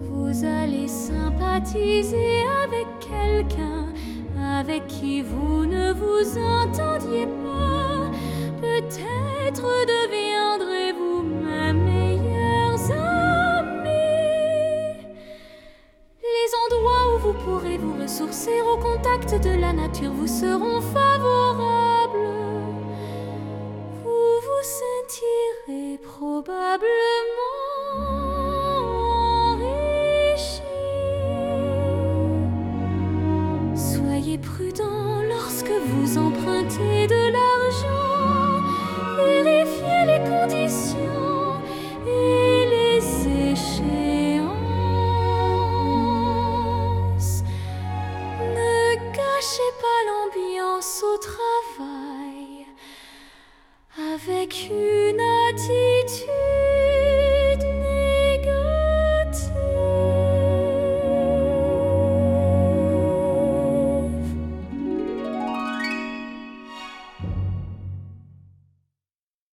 Vous allez sympathiser avec quelqu'un avec qui vous ne vous entendiez pas. Peut-être deviendrez-vous ma meilleure amie. Les endroits où vous pourrez vous ressourcer au contact de la nature vous seront favorables. Vous empruntez de l'argent. Vérifiez les conditions et les échéances. Ne gâchez pas l'ambiance au travail avec une attitude